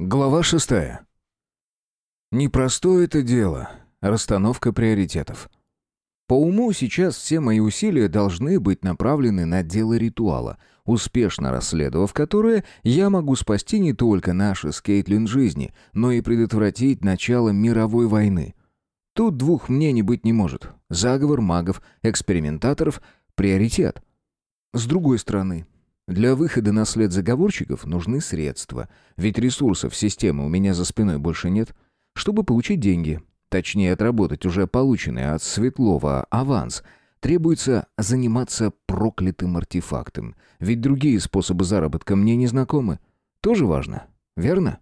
Глава шестая. Непростое это дело — расстановка приоритетов. По уму сейчас все мои усилия должны быть направлены на дело ритуала, успешно расследовав которое, я могу спасти не только наши с Кейтлин жизни, но и предотвратить начало мировой войны. Тут двух мнений быть не может. Заговор магов, экспериментаторов — приоритет. С другой стороны, для выхода на след заговорщиков нужны средства, ведь ресурсов системы у меня за спиной больше нет. Чтобы получить деньги, точнее отработать уже полученный от Светлова аванс, требуется заниматься проклятым артефактом, ведь другие способы заработка мне не знакомы. Тоже важно, верно?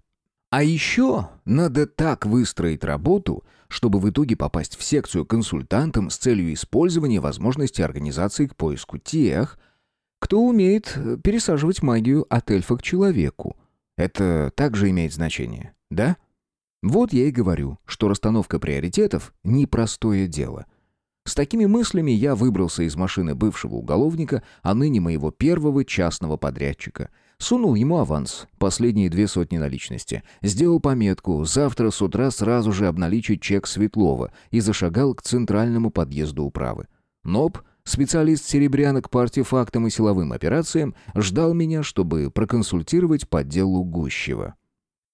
А еще надо так выстроить работу, чтобы в итоге попасть в секцию консультантом с целью использования возможности организации к поиску тех, кто умеет э, пересаживать магию от эльфа к человеку. Это также имеет значение, да? Вот я и говорю, что расстановка приоритетов – непростое дело. С такими мыслями я выбрался из машины бывшего уголовника, а ныне моего первого частного подрядчика. Сунул ему аванс, последние две сотни наличности. Сделал пометку «Завтра с утра сразу же обналичить чек Светлова» и зашагал к центральному подъезду управы. НОП – Специалист серебрянок по артефактам и силовым операциям ждал меня, чтобы проконсультировать по делу Гущева.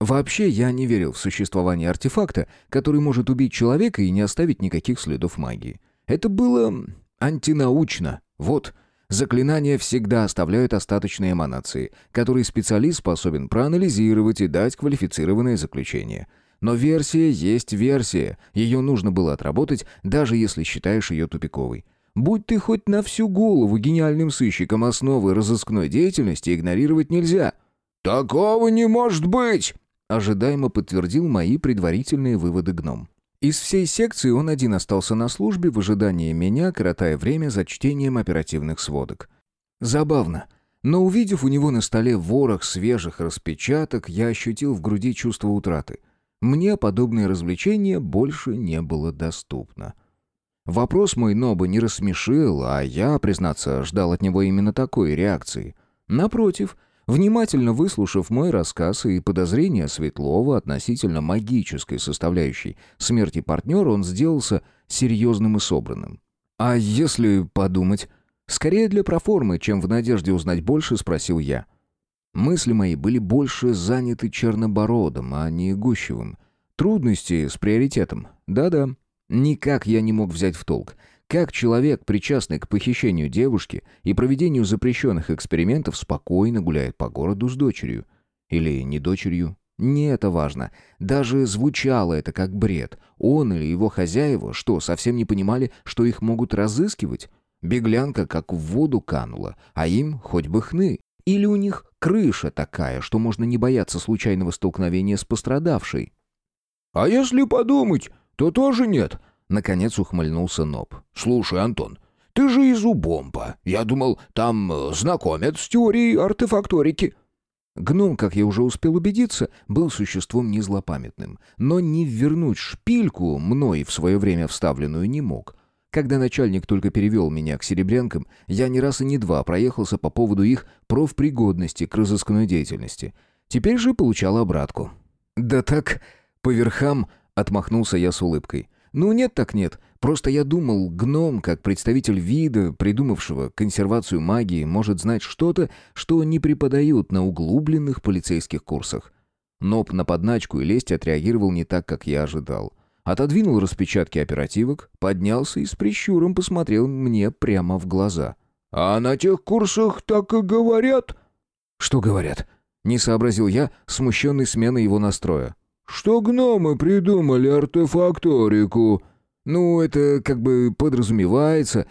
Вообще, я не верил в существование артефакта, который может убить человека и не оставить никаких следов магии. Это было антинаучно. Вот, заклинания всегда оставляют остаточные эманации, которые специалист способен проанализировать и дать квалифицированное заключение. Но версия есть версия, ее нужно было отработать, даже если считаешь ее тупиковой. Будь ты хоть на всю голову гениальным сыщиком, основы разыскной деятельности игнорировать нельзя». «Такого не может быть!» ожидаемо подтвердил мои предварительные выводы гном. Из всей секции он один остался на службе в ожидании меня, коротая время за чтением оперативных сводок. Забавно, но увидев у него на столе ворох свежих распечаток, я ощутил в груди чувство утраты. Мне подобное развлечение больше не было доступно. Вопрос мой Ноба не рассмешил, а я, признаться, ждал от него именно такой реакции. Напротив, внимательно выслушав мой рассказ и подозрения Светлова относительно магической составляющей смерти партнера, он сделался серьезным и собранным. «А если подумать?» Скорее для проформы, чем в надежде узнать больше, спросил я. Мысли мои были больше заняты Чернобородом, а не Гущевым. Трудности с приоритетом. Да-да, Никак я не мог взять в толк, как человек, причастный к похищению девушки и проведению запрещенных экспериментов, спокойно гуляет по городу с дочерью. Или не дочерью. Не это важно. Даже звучало это как бред. Он или его хозяева, что, совсем не понимали, что их могут разыскивать? Беглянка как в воду канула, а им хоть бы хны. Или у них крыша такая, что можно не бояться случайного столкновения с пострадавшей? «А если подумать, то тоже нет», — наконец ухмыльнулся Ноб. «Слушай, Антон, ты же из Убомпа. Я думал, там э, знакомят с теорией артефакторики». Гном, как я уже успел убедиться, был существом незлопамятным, но не вернуть шпильку, мной в свое время вставленную, не мог. Когда начальник только перевел меня к серебрянкам, я не раз и не два проехался по поводу их профпригодности к разыскной деятельности. Теперь же получал обратку. «Да так, по верхам Отмахнулся я с улыбкой. «Ну нет так нет. Просто я думал, гном, как представитель вида, придумавшего консервацию магии, может знать что-то, что не преподают на углубленных полицейских курсах». Ноб на подначку и лесть отреагировал не так, как я ожидал. Отодвинул распечатки оперативок, поднялся и с прищуром посмотрел мне прямо в глаза. «А на тех курсах так и говорят?» «Что говорят?» Не сообразил я, смущенный сменой его настроя что гномы придумали артефакторику». «Ну, это как бы подразумевается.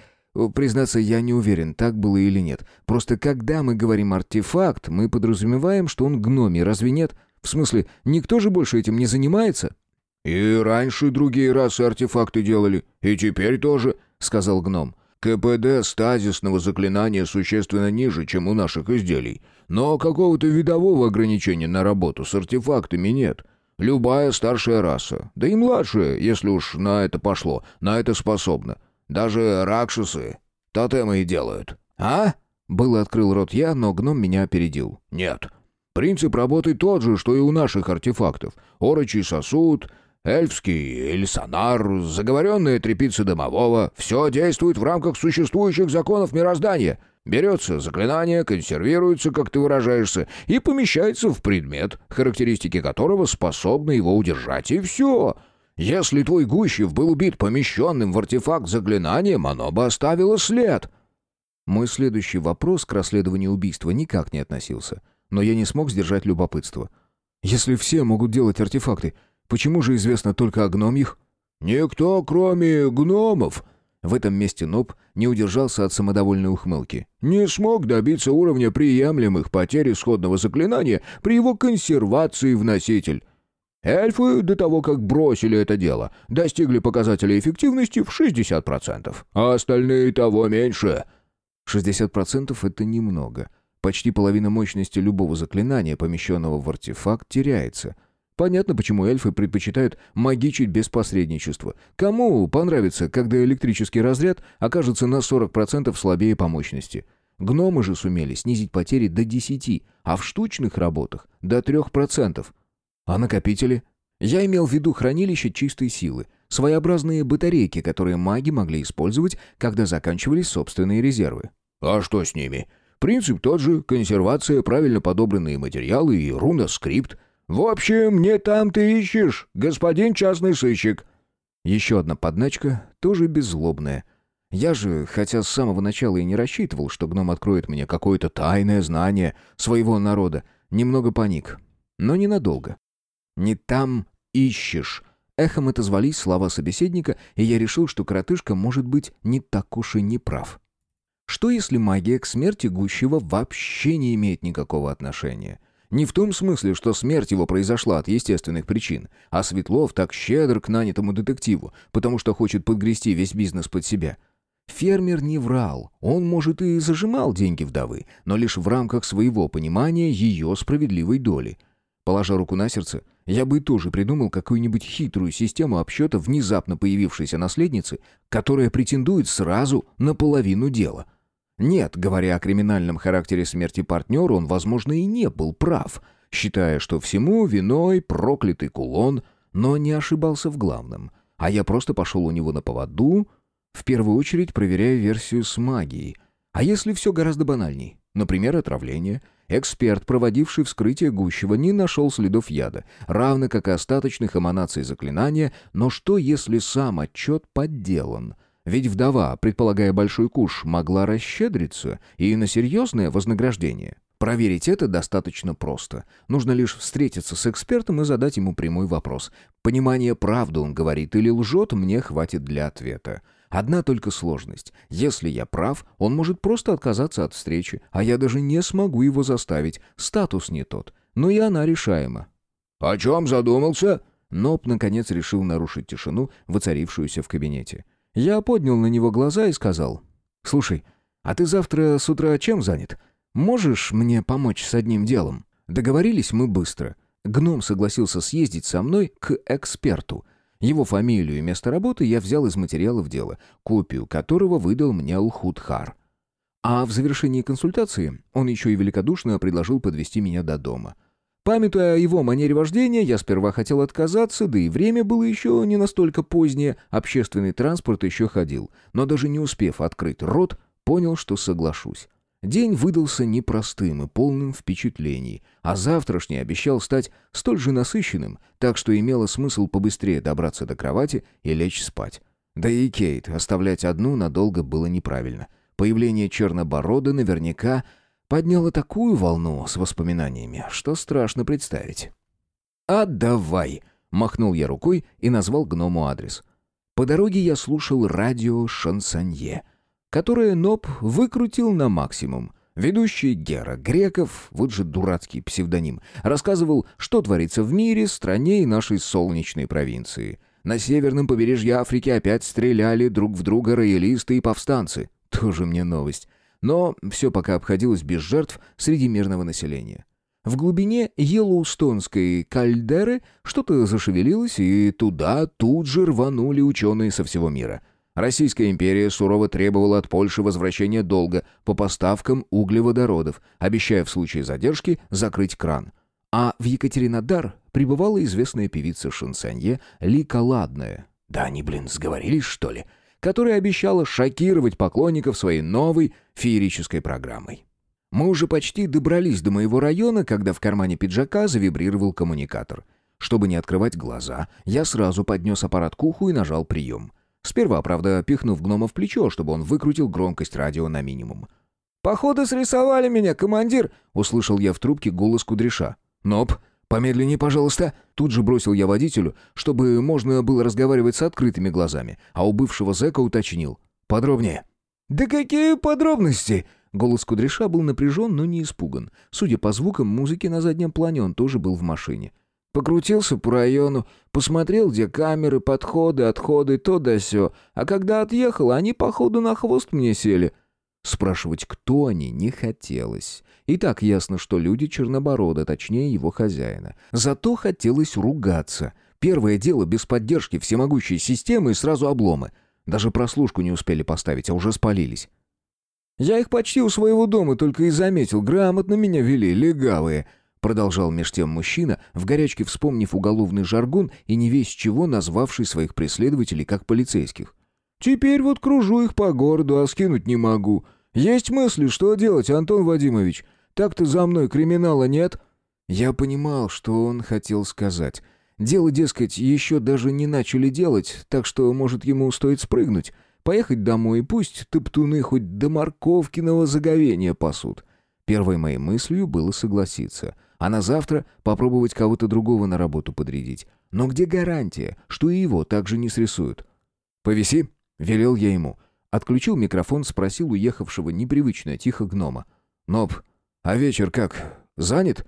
Признаться, я не уверен, так было или нет. Просто когда мы говорим «артефакт», мы подразумеваем, что он гномий, разве нет? В смысле, никто же больше этим не занимается?» «И раньше другие расы артефакты делали, и теперь тоже», — сказал гном. КПД стазисного заклинания существенно ниже, чем у наших изделий. Но какого-то видового ограничения на работу с артефактами нет. Любая старшая раса, да и младшая, если уж на это пошло, на это способна. Даже ракшасы тотемы и делают. А? Было открыл рот я, но гном меня опередил. Нет. Принцип работы тот же, что и у наших артефактов. Орочий сосуд, эльфский эльсонар, заговоренная трепица домового. Все действует в рамках существующих законов мироздания. Берется заклинание, консервируется, как ты выражаешься, и помещается в предмет, характеристики которого способны его удержать, и все. Если твой Гущев был убит помещенным в артефакт заклинанием, оно бы оставило след». Мой следующий вопрос к расследованию убийства никак не относился, но я не смог сдержать любопытство. «Если все могут делать артефакты, почему же известно только о гномьях?» «Никто, кроме гномов», в этом месте Ноб не удержался от самодовольной ухмылки. «Не смог добиться уровня приемлемых потерь исходного заклинания при его консервации в носитель. Эльфы до того, как бросили это дело, достигли показателя эффективности в 60%, а остальные того меньше». 60% — это немного. Почти половина мощности любого заклинания, помещенного в артефакт, теряется — Понятно, почему эльфы предпочитают магичить без посредничества. Кому понравится, когда электрический разряд окажется на 40% слабее по мощности? Гномы же сумели снизить потери до 10, а в штучных работах — до 3%. А накопители? Я имел в виду хранилище чистой силы, своеобразные батарейки, которые маги могли использовать, когда заканчивались собственные резервы. А что с ними? Принцип тот же — консервация, правильно подобранные материалы и руна-скрипт — «В общем, не там ты ищешь, господин частный сыщик». Еще одна подначка, тоже беззлобная. Я же, хотя с самого начала и не рассчитывал, что гном откроет мне какое-то тайное знание своего народа, немного паник. Но ненадолго. «Не там ищешь». Эхом отозвались слова собеседника, и я решил, что коротышка может быть не так уж и не прав. Что если магия к смерти Гущева вообще не имеет никакого отношения? Не в том смысле, что смерть его произошла от естественных причин, а Светлов так щедр к нанятому детективу, потому что хочет подгрести весь бизнес под себя. Фермер не врал, он, может, и зажимал деньги вдовы, но лишь в рамках своего понимания ее справедливой доли. Положа руку на сердце, я бы тоже придумал какую-нибудь хитрую систему обсчета внезапно появившейся наследницы, которая претендует сразу на половину дела — нет, говоря о криминальном характере смерти партнера, он, возможно, и не был прав, считая, что всему виной проклятый кулон, но не ошибался в главном. А я просто пошел у него на поводу, в первую очередь проверяя версию с магией. А если все гораздо банальней? Например, отравление. Эксперт, проводивший вскрытие Гущева, не нашел следов яда, равно как и остаточных эманаций заклинания, но что, если сам отчет подделан — ведь вдова, предполагая большой куш, могла расщедриться и на серьезное вознаграждение. Проверить это достаточно просто. Нужно лишь встретиться с экспертом и задать ему прямой вопрос. Понимание, правду он говорит или лжет, мне хватит для ответа. Одна только сложность. Если я прав, он может просто отказаться от встречи, а я даже не смогу его заставить. Статус не тот. Но и она решаема. «О чем задумался?» Ноб, наконец, решил нарушить тишину, воцарившуюся в кабинете. Я поднял на него глаза и сказал, «Слушай, а ты завтра с утра чем занят? Можешь мне помочь с одним делом?» Договорились мы быстро. Гном согласился съездить со мной к эксперту. Его фамилию и место работы я взял из материалов дела, копию которого выдал мне Алхудхар. А в завершении консультации он еще и великодушно предложил подвести меня до дома. Памятуя о его манере вождения, я сперва хотел отказаться, да и время было еще не настолько позднее, общественный транспорт еще ходил, но даже не успев открыть рот, понял, что соглашусь. День выдался непростым и полным впечатлений, а завтрашний обещал стать столь же насыщенным, так что имело смысл побыстрее добраться до кровати и лечь спать. Да и Кейт оставлять одну надолго было неправильно. Появление Черноборода наверняка подняло такую волну с воспоминаниями, что страшно представить. «А давай!» — махнул я рукой и назвал гному адрес. По дороге я слушал радио «Шансонье», которое Ноб выкрутил на максимум. Ведущий Гера Греков, вот же дурацкий псевдоним, рассказывал, что творится в мире, стране и нашей солнечной провинции. На северном побережье Африки опять стреляли друг в друга роялисты и повстанцы. Тоже мне новость но все пока обходилось без жертв среди мирного населения. В глубине Йеллоустонской кальдеры что-то зашевелилось, и туда тут же рванули ученые со всего мира. Российская империя сурово требовала от Польши возвращения долга по поставкам углеводородов, обещая в случае задержки закрыть кран. А в Екатеринодар прибывала известная певица шансонье Лика Ладная. Да они, блин, сговорились, что ли? Которая обещала шокировать поклонников своей новой феерической программой. Мы уже почти добрались до моего района, когда в кармане пиджака завибрировал коммуникатор. Чтобы не открывать глаза, я сразу поднес аппарат к уху и нажал прием. Сперва, правда, пихнув гнома в плечо, чтобы он выкрутил громкость радио на минимум. «Походу срисовали меня, командир!» — услышал я в трубке голос кудряша. «Ноп, помедленнее, пожалуйста!» Тут же бросил я водителю, чтобы можно было разговаривать с открытыми глазами, а у бывшего зэка уточнил. «Подробнее». «Да какие подробности?» Голос кудряша был напряжен, но не испуган. Судя по звукам музыки на заднем плане, он тоже был в машине. Покрутился по району, посмотрел, где камеры, подходы, отходы, то да сё. А когда отъехал, они, походу, на хвост мне сели. Спрашивать, кто они, не хотелось. И так ясно, что люди Черноборода, точнее его хозяина. Зато хотелось ругаться. Первое дело без поддержки всемогущей системы и сразу обломы. Даже прослушку не успели поставить, а уже спалились. «Я их почти у своего дома только и заметил. Грамотно меня вели, легавые», Продолжал меж тем мужчина, в горячке вспомнив уголовный жаргон и не весь чего назвавший своих преследователей как полицейских. «Теперь вот кружу их по городу, а скинуть не могу. Есть мысли, что делать, Антон Вадимович? Так-то за мной криминала нет?» Я понимал, что он хотел сказать. Дело, дескать, еще даже не начали делать, так что, может, ему стоит спрыгнуть. Поехать домой, и пусть топтуны хоть до морковкиного заговения пасут. Первой моей мыслью было согласиться — а на завтра попробовать кого-то другого на работу подрядить. Но где гарантия, что и его также не срисуют? «Повиси», — велел я ему. Отключил микрофон, спросил уехавшего непривычно тихо гнома. «Ноб, а вечер как? Занят?»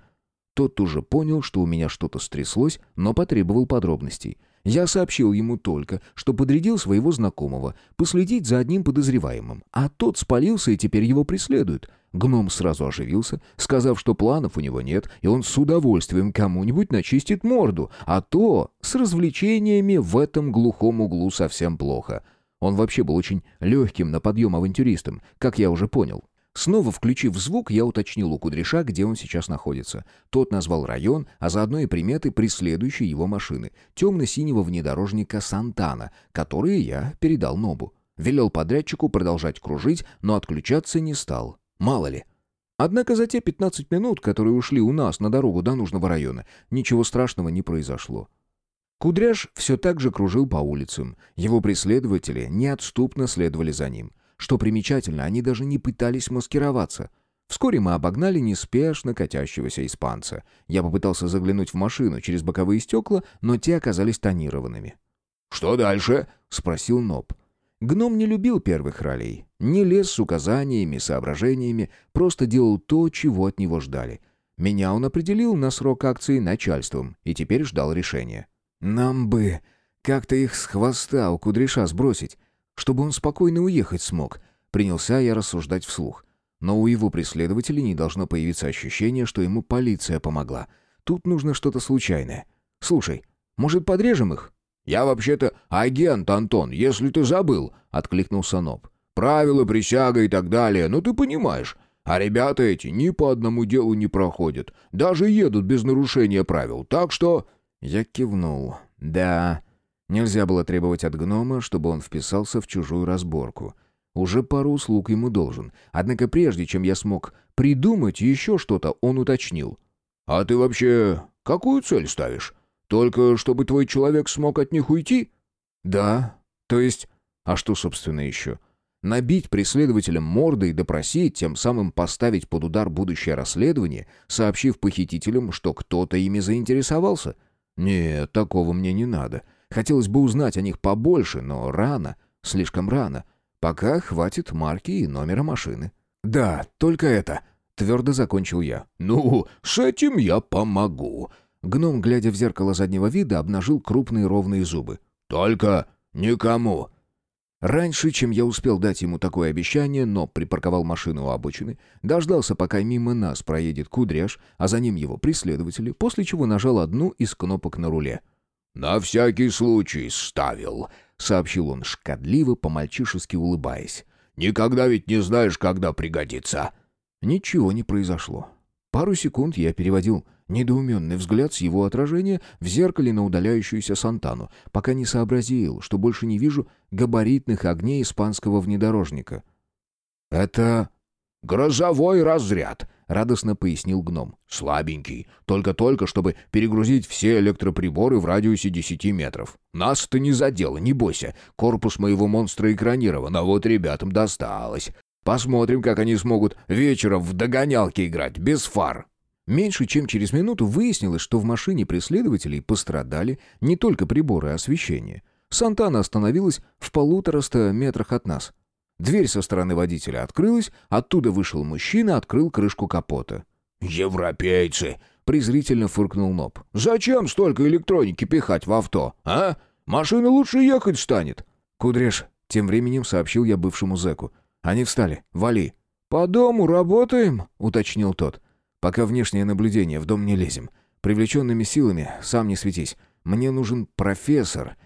Тот уже понял, что у меня что-то стряслось, но потребовал подробностей. Я сообщил ему только, что подрядил своего знакомого последить за одним подозреваемым, а тот спалился и теперь его преследуют. Гном сразу оживился, сказав, что планов у него нет, и он с удовольствием кому-нибудь начистит морду, а то с развлечениями в этом глухом углу совсем плохо. Он вообще был очень легким на подъем авантюристом, как я уже понял. Снова включив звук, я уточнил у Кудряша, где он сейчас находится. Тот назвал район, а заодно и приметы преследующей его машины, темно-синего внедорожника «Сантана», которые я передал Нобу. Велел подрядчику продолжать кружить, но отключаться не стал. Мало ли. Однако за те 15 минут, которые ушли у нас на дорогу до нужного района, ничего страшного не произошло. Кудряш все так же кружил по улицам. Его преследователи неотступно следовали за ним. Что примечательно, они даже не пытались маскироваться. Вскоре мы обогнали неспешно катящегося испанца. Я попытался заглянуть в машину через боковые стекла, но те оказались тонированными. «Что дальше?» — спросил Ноб. Гном не любил первых ролей. Не лез с указаниями, соображениями, просто делал то, чего от него ждали. Меня он определил на срок акции начальством и теперь ждал решения. «Нам бы как-то их с хвоста у кудряша сбросить, чтобы он спокойно уехать смог», — принялся я рассуждать вслух. Но у его преследователей не должно появиться ощущение, что ему полиция помогла. Тут нужно что-то случайное. Слушай, может, подрежем их? «Я вообще-то агент, Антон, если ты забыл», — откликнулся Ноб. «Правила, присяга и так далее, ну ты понимаешь. А ребята эти ни по одному делу не проходят, даже едут без нарушения правил, так что...» Я кивнул. «Да, нельзя было требовать от гнома, чтобы он вписался в чужую разборку. Уже пару услуг ему должен. Однако прежде, чем я смог придумать еще что-то, он уточнил. «А ты вообще какую цель ставишь?» Только чтобы твой человек смог от них уйти? Да. То есть, а что, собственно, еще? Набить преследователям морды и допросить, тем самым поставить под удар будущее расследование, сообщив похитителям, что кто-то ими заинтересовался? Нет, такого мне не надо. Хотелось бы узнать о них побольше, но рано, слишком рано. Пока хватит марки и номера машины. Да, только это. Твердо закончил я. «Ну, с этим я помогу», Гном, глядя в зеркало заднего вида, обнажил крупные ровные зубы. «Только никому!» Раньше, чем я успел дать ему такое обещание, но припарковал машину у обочины, дождался, пока мимо нас проедет кудряш, а за ним его преследователи, после чего нажал одну из кнопок на руле. «На всякий случай ставил», — сообщил он шкодливо, по-мальчишески улыбаясь. «Никогда ведь не знаешь, когда пригодится». Ничего не произошло. Пару секунд я переводил недоуменный взгляд с его отражения в зеркале на удаляющуюся Сантану, пока не сообразил, что больше не вижу габаритных огней испанского внедорожника. «Это грозовой разряд», — радостно пояснил гном. «Слабенький. Только-только, чтобы перегрузить все электроприборы в радиусе десяти метров. Нас это не задело, не бойся. Корпус моего монстра экранирован, а вот ребятам досталось. Посмотрим, как они смогут вечером в догонялки играть, без фар». Меньше чем через минуту выяснилось, что в машине преследователей пострадали не только приборы освещения. Сантана остановилась в полутораста метрах от нас. Дверь со стороны водителя открылась, оттуда вышел мужчина, открыл крышку капота. «Европейцы!» — презрительно фыркнул Ноб. «Зачем столько электроники пихать в авто, а? Машина лучше ехать станет!» «Кудреш», — тем временем сообщил я бывшему зэку. «Они встали. Вали». «По дому работаем?» — уточнил тот. Пока внешнее наблюдение, в дом не лезем. Привлеченными силами, сам не светись. Мне нужен профессор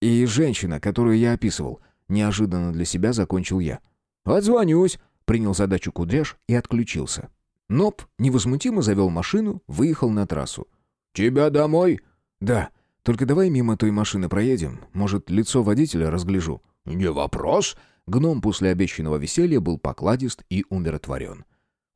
и женщина, которую я описывал. Неожиданно для себя закончил я. «Отзвонюсь», — принял задачу Кудряш и отключился. Ноб невозмутимо завел машину, выехал на трассу. «Тебя домой?» «Да. Только давай мимо той машины проедем. Может, лицо водителя разгляжу». «Не вопрос». Гном после обещанного веселья был покладист и умиротворен.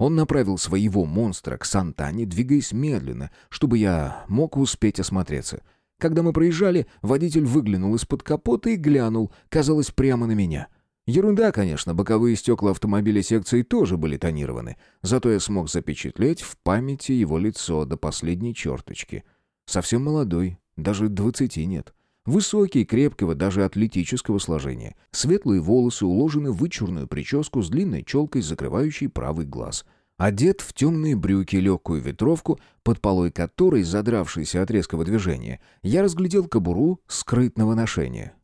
Он направил своего монстра к Сантане, двигаясь медленно, чтобы я мог успеть осмотреться. Когда мы проезжали, водитель выглянул из-под капота и глянул, казалось, прямо на меня. Ерунда, конечно, боковые стекла автомобиля секции тоже были тонированы, зато я смог запечатлеть в памяти его лицо до последней черточки. Совсем молодой, даже двадцати нет. Высокий, крепкого, даже атлетического сложения. Светлые волосы уложены в вычурную прическу с длинной челкой, закрывающей правый глаз. Одет в темные брюки, легкую ветровку, под полой которой, задравшейся от резкого движения, я разглядел кобуру скрытного ношения.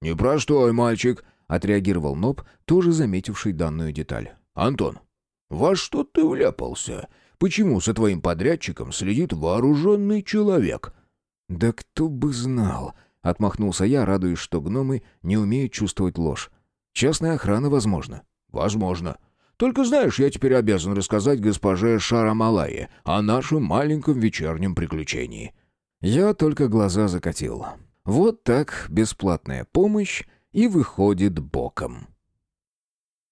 «Непростой мальчик», — отреагировал Ноб, тоже заметивший данную деталь. «Антон, во что ты вляпался? Почему за твоим подрядчиком следит вооруженный человек?» «Да кто бы знал!» Отмахнулся я, радуясь, что гномы не умеют чувствовать ложь. Частная охрана, возможно. Возможно. Только знаешь, я теперь обязан рассказать госпоже Шарамалае о нашем маленьком вечернем приключении. Я только глаза закатил. Вот так бесплатная помощь и выходит боком.